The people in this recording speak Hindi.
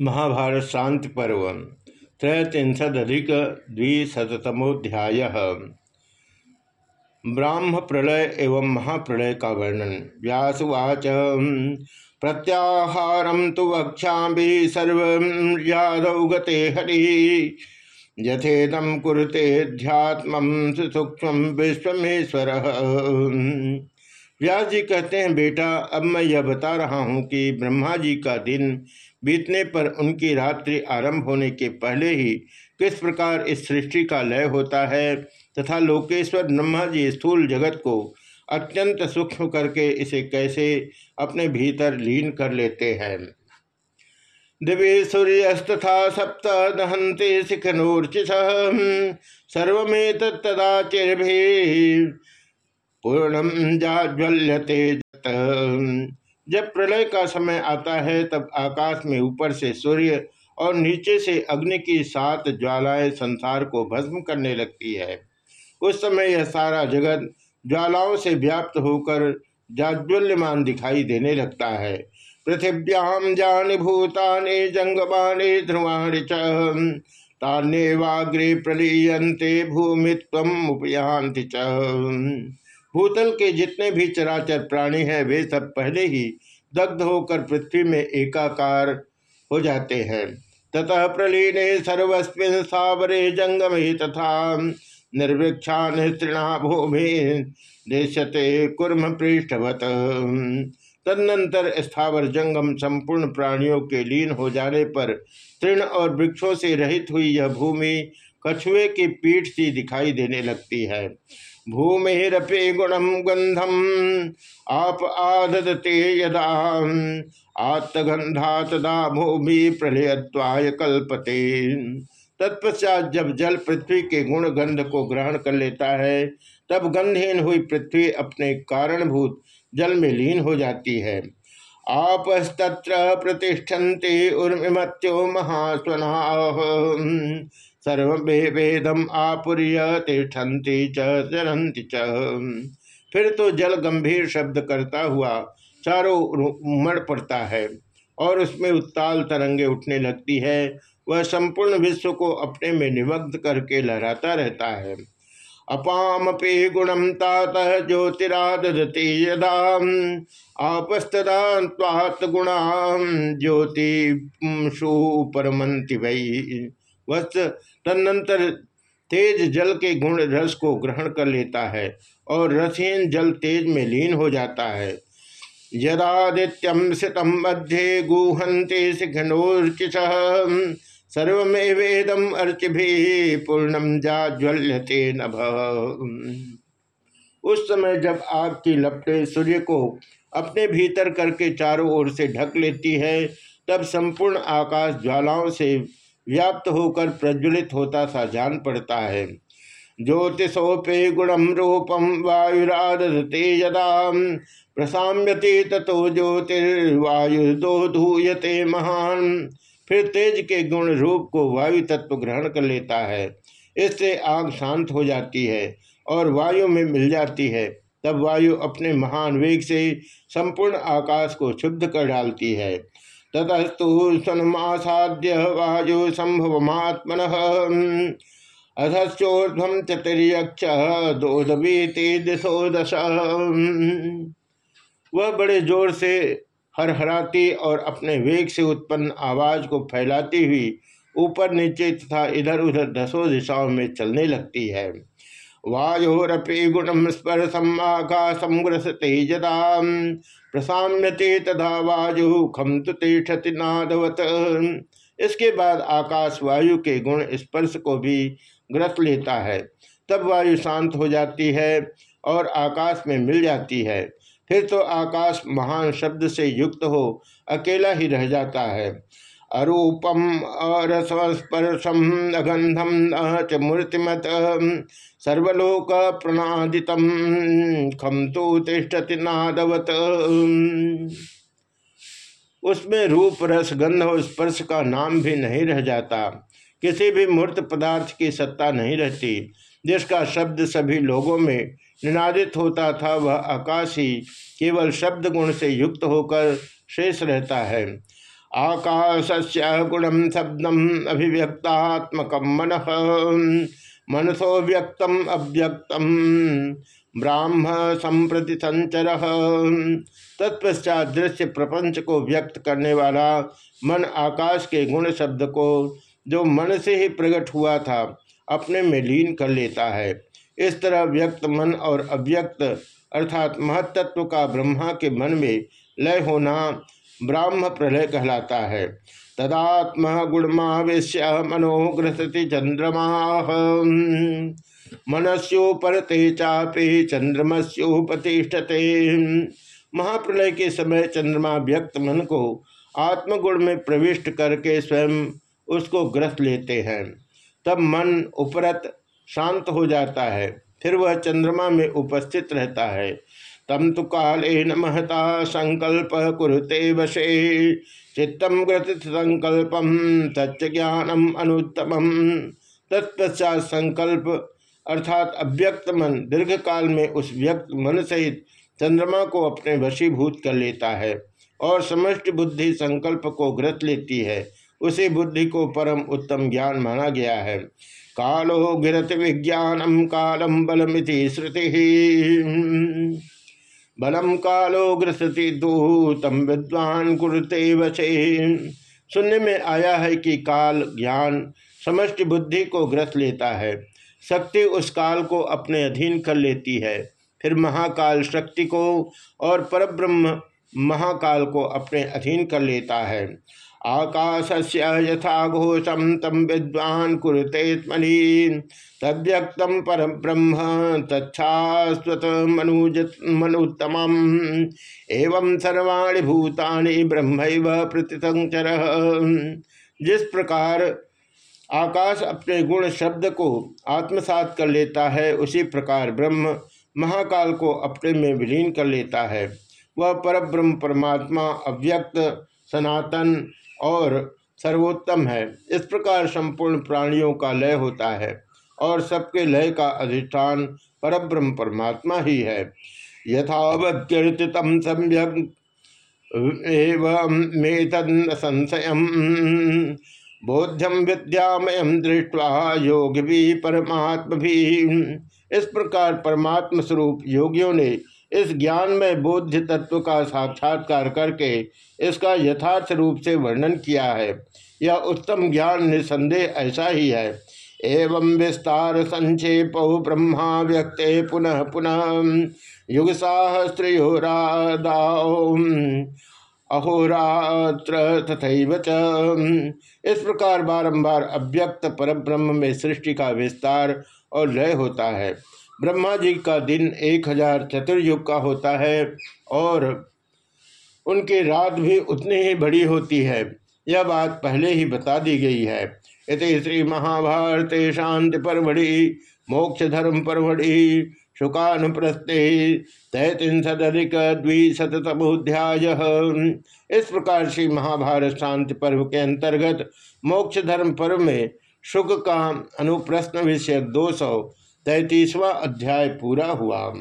महाभारत शांति पर्व, त्रयत्रिंशदधिक द्विशतमोध्याय ब्राह्म प्रलय एवं महाप्रलय का वर्णन। व्यासुवाच प्रत्याहारम तो वक्षा सर्व, यादव गते हरि। यथेदम कुरुतेध्यात्म सूक्ष्म विश्वेश्वर व्यास जी कहते हैं, बेटा, अब मैं यह बता रहा हूँ कि ब्रह्मा जी का दिन बीतने पर उनकी रात्रि आरंभ होने के पहले ही किस प्रकार इस सृष्टि का लय होता है तथा लोकेश्वर ब्रह्मा जी स्थूल जगत को अत्यंत सूक्ष्म करके इसे कैसे अपने भीतर लीन कर लेते हैं? दिव्य सूर्यस्तथा सप्त दहंते शिखनोर्चिष सर्वेत तदाचिर्भि पूर्णम जाज्वल्यते जब प्रलय का समय आता है, तब आकाश में ऊपर से सूर्य और नीचे से अग्नि की सात ज्वालाएँ संसार को भस्म करने लगती है। उस समय यह सारा जगत ज्वालाओं से व्याप्त होकर जाज्वल्यमान दिखाई देने लगता है। पृथिव्याम जान भूतानि, जंगमाने, ध्रुवाणि चान्य वाग्रे प्रलीयते भूमि तम उपयांति च। भूतल के जितने भी चराचर प्राणी हैं, वे सब पहले ही दग्ध होकर पृथ्वी में एकाकार हो जाते हैं। ततः प्रलीने सर्वस्विन सावरे जंगम ही तथा निर्वृक्षा तृणा भूमि देशते कुर्म पृष्ठवत। तदनंतर स्थावर जंगम संपूर्ण प्राणियों के लीन हो जाने पर तृण और वृक्षों से रहित हुई यह भूमि कछुए की पीठ सी दिखाई देने लगती है। भूमिरपे गुणम गंधम आप आदते यदा। आत्मगंधा तदा भूमि प्रलयत्वाय कल्पते। तत्पश्चात जब जल पृथ्वी के गुण गंध को ग्रहण कर लेता है, तब गंधहीन हुई पृथ्वी अपने कारणभूत जल में लीन हो जाती है। आपस्तत्र प्रतिष्ठन्ते उर्मिमत्यो महास्वना। सर्वेदम आपुर्य तिष्ठन्ति चरंति च। फिर तो जल गंभीर शब्द करता हुआ चारों उमड़ पड़ता है और उसमें उत्ताल तरंगे उठने लगती है। वह संपूर्ण विश्व को अपने में निमग्ध करके लहराता रहता है। अपाम पे गुणम तात ज्योतिरादते यदा, आपस्तदा गुणा ज्योति परमंति वही वस्त तदनंतर तेज जल के गुण रस को ग्रहण कर लेता है और रसहीन जल तेज में लीन हो जाता है। यदादित्यम सितम मध्य गुहंते शिखनोर्चिष सर्वेदम भी पूर्णम जाज्वल्यते नभ। उस समय जब आग की लपटें सूर्य को अपने भीतर करके चारों ओर से ढक लेती है, तब संपूर्ण आकाश ज्वालाओं से व्याप्त होकर प्रज्वलित होता सा जान पड़ता है। ज्योतिषोपे गुणम रूपम वायुरादते यदा, प्रसाम्यते तथो ज्योतिर्वायु दो धूयते महान। फिर तेज के गुण रूप को वायु तत्व ग्रहण कर लेता है। इससे आग शांत हो जाती है और वायु में मिल जाती है। तब वायु अपने महान वेग से संपूर्ण आकाश को शुद्ध कर डालती है। ततस्तु सन्मासाद्य वायु संभवमात्मन। अधश्चोर्ध्व चतुर्यक्ष दोदवीति दिशो दश वह बड़े ज़ोर से हरहराती और अपने वेग से उत्पन्न आवाज़ को फैलाती हुई ऊपर नीचे तथा इधर उधर दसों दिशाओं में चलने लगती है। वायोरपि गुणम स्पर्शम आकाशम ग्रसते जदा प्रसाम्यते तथा वायु खम तो तिष्ठति नादवत। इसके बाद आकाश वायु के गुण स्पर्श को भी ग्रस लेता है। तब वायु शांत हो जाती है और आकाश में मिल जाती है। फिर तो आकाश महान शब्द से युक्त हो, अकेला ही रह जाता है। अरूपम अरसस्पर्शम अगंधम च मूर्तिमत सर्वलोक प्रणादित खम तो तिष्ठति नादवत। उसमें रूप, रस, गंध और स्पर्श का नाम भी नहीं रह जाता। किसी भी मूर्त पदार्थ की सत्ता नहीं रहती। जिसका शब्द सभी लोगों में निनादित होता था, वह आकाश ही केवल शब्द गुण से युक्त होकर शेष रहता है। आकाश से गुणम शब्दम अभिव्यक्तात्मक मन। मनसो व्यक्तम अव्यक्तम। ब्राह्म संप्रति संचर। तत्पश्चात दृश्य प्रपंच को व्यक्त करने वाला मन आकाश के गुण शब्द को जो मन से ही प्रकट हुआ था, अपने में लीन कर लेता है। इस तरह व्यक्त मन और अव्यक्त अर्थात महत्त्व का ब्रह्मा के मन में लय होना ब्राह्म प्रलय कहलाता है। तदात्म गुणमावेश्य मनोग्रसति चंद्रमा। मनस्योपरते चापे चंद्रमस्योपतिष्ठते। महाप्रलय के समय चंद्रमा व्यक्त मन को आत्मगुण में प्रविष्ट करके स्वयं उसको ग्रस्त लेते हैं। तब मन उपरत शांत हो जाता है। फिर वह चंद्रमा में उपस्थित रहता है। तम तो कालेन महता संकल्प कुरुते वशे। चित्तम ग्रथित संकल्पम तच्च ज्ञानम अनुत्तम। तत्पश्चात संकल्प, अर्थात अव्यक्त मन दीर्घ काल में उस व्यक्त मन सहित चंद्रमा को अपने वशीभूत कर लेता है और समष्टि बुद्धि संकल्प को ग्रत लेती है। उसी बुद्धि को परम उत्तम ज्ञान माना गया है। कालो गिरत विज्ञानम कालम बलमिति श्रुति। बलम कालो ग्रसति दूतम विद्वान कुरुते वशे सुनने में आया है कि काल ज्ञान समष्टि बुद्धि को ग्रस लेता है। शक्ति उस काल को अपने अधीन कर लेती है। फिर महाकाल शक्ति को और परब्रह्म महाकाल को अपने अधीन कर लेता है। आकाश से यथा घोषम तम विद्वान कुरुते तद्यक्त पर ब्रह्म तच्छास्वत मनुतम एवं सर्वाणी भूतानि ब्रह्म प्रतिसंचर जिस प्रकार आकाश अपने गुण शब्द को आत्मसात कर लेता है, उसी प्रकार ब्रह्म महाकाल को अपने में विलीन कर लेता है। वह परब्रह्म परमात्मा, अव्यक्त, सनातन और सर्वोत्तम है। इस प्रकार संपूर्ण प्राणियों का लय होता है और सबके लय का अधिष्ठान परब्रह्म परमात्मा ही है। यथावत्कीर्तितम सम्यक एवं संशय बोध्यम विद्यामय दृष्टवा योग भी परमात्म भी इस प्रकार परमात्म स्वरूप योगियों ने इस ज्ञान में बोध्य तत्व का साक्षात्कार करके इसका यथार्थ रूप से वर्णन किया है। यह उत्तम ज्ञान निसंदेह ऐसा ही है। एवं विस्तार संक्षेप ब्रह्मा व्यक्त पुनः पुनः युग अहोरात्र तथा च। इस प्रकार बारंबार अव्यक्त परब्रह्म में सृष्टि का विस्तार और लय होता है। ब्रह्मा जी का दिन एक हज़ार चतुर्युग का होता है और उनकी रात भी उतनी ही बड़ी होती है। यह बात पहले ही बता दी गई है। इति श्री महाभारत शांति परमढ़ि मोक्ष धर्म परमढ़ि शुकानुप्रस्ते तैतिशदिक द्विशतमोध्याय इस प्रकार से महाभारत शांति पर्व के अंतर्गत मोक्ष धर्म पर्व में शुक का अनुप्रश्न विषय दो सौ तैतीसवा अध्याय पूरा हुआ।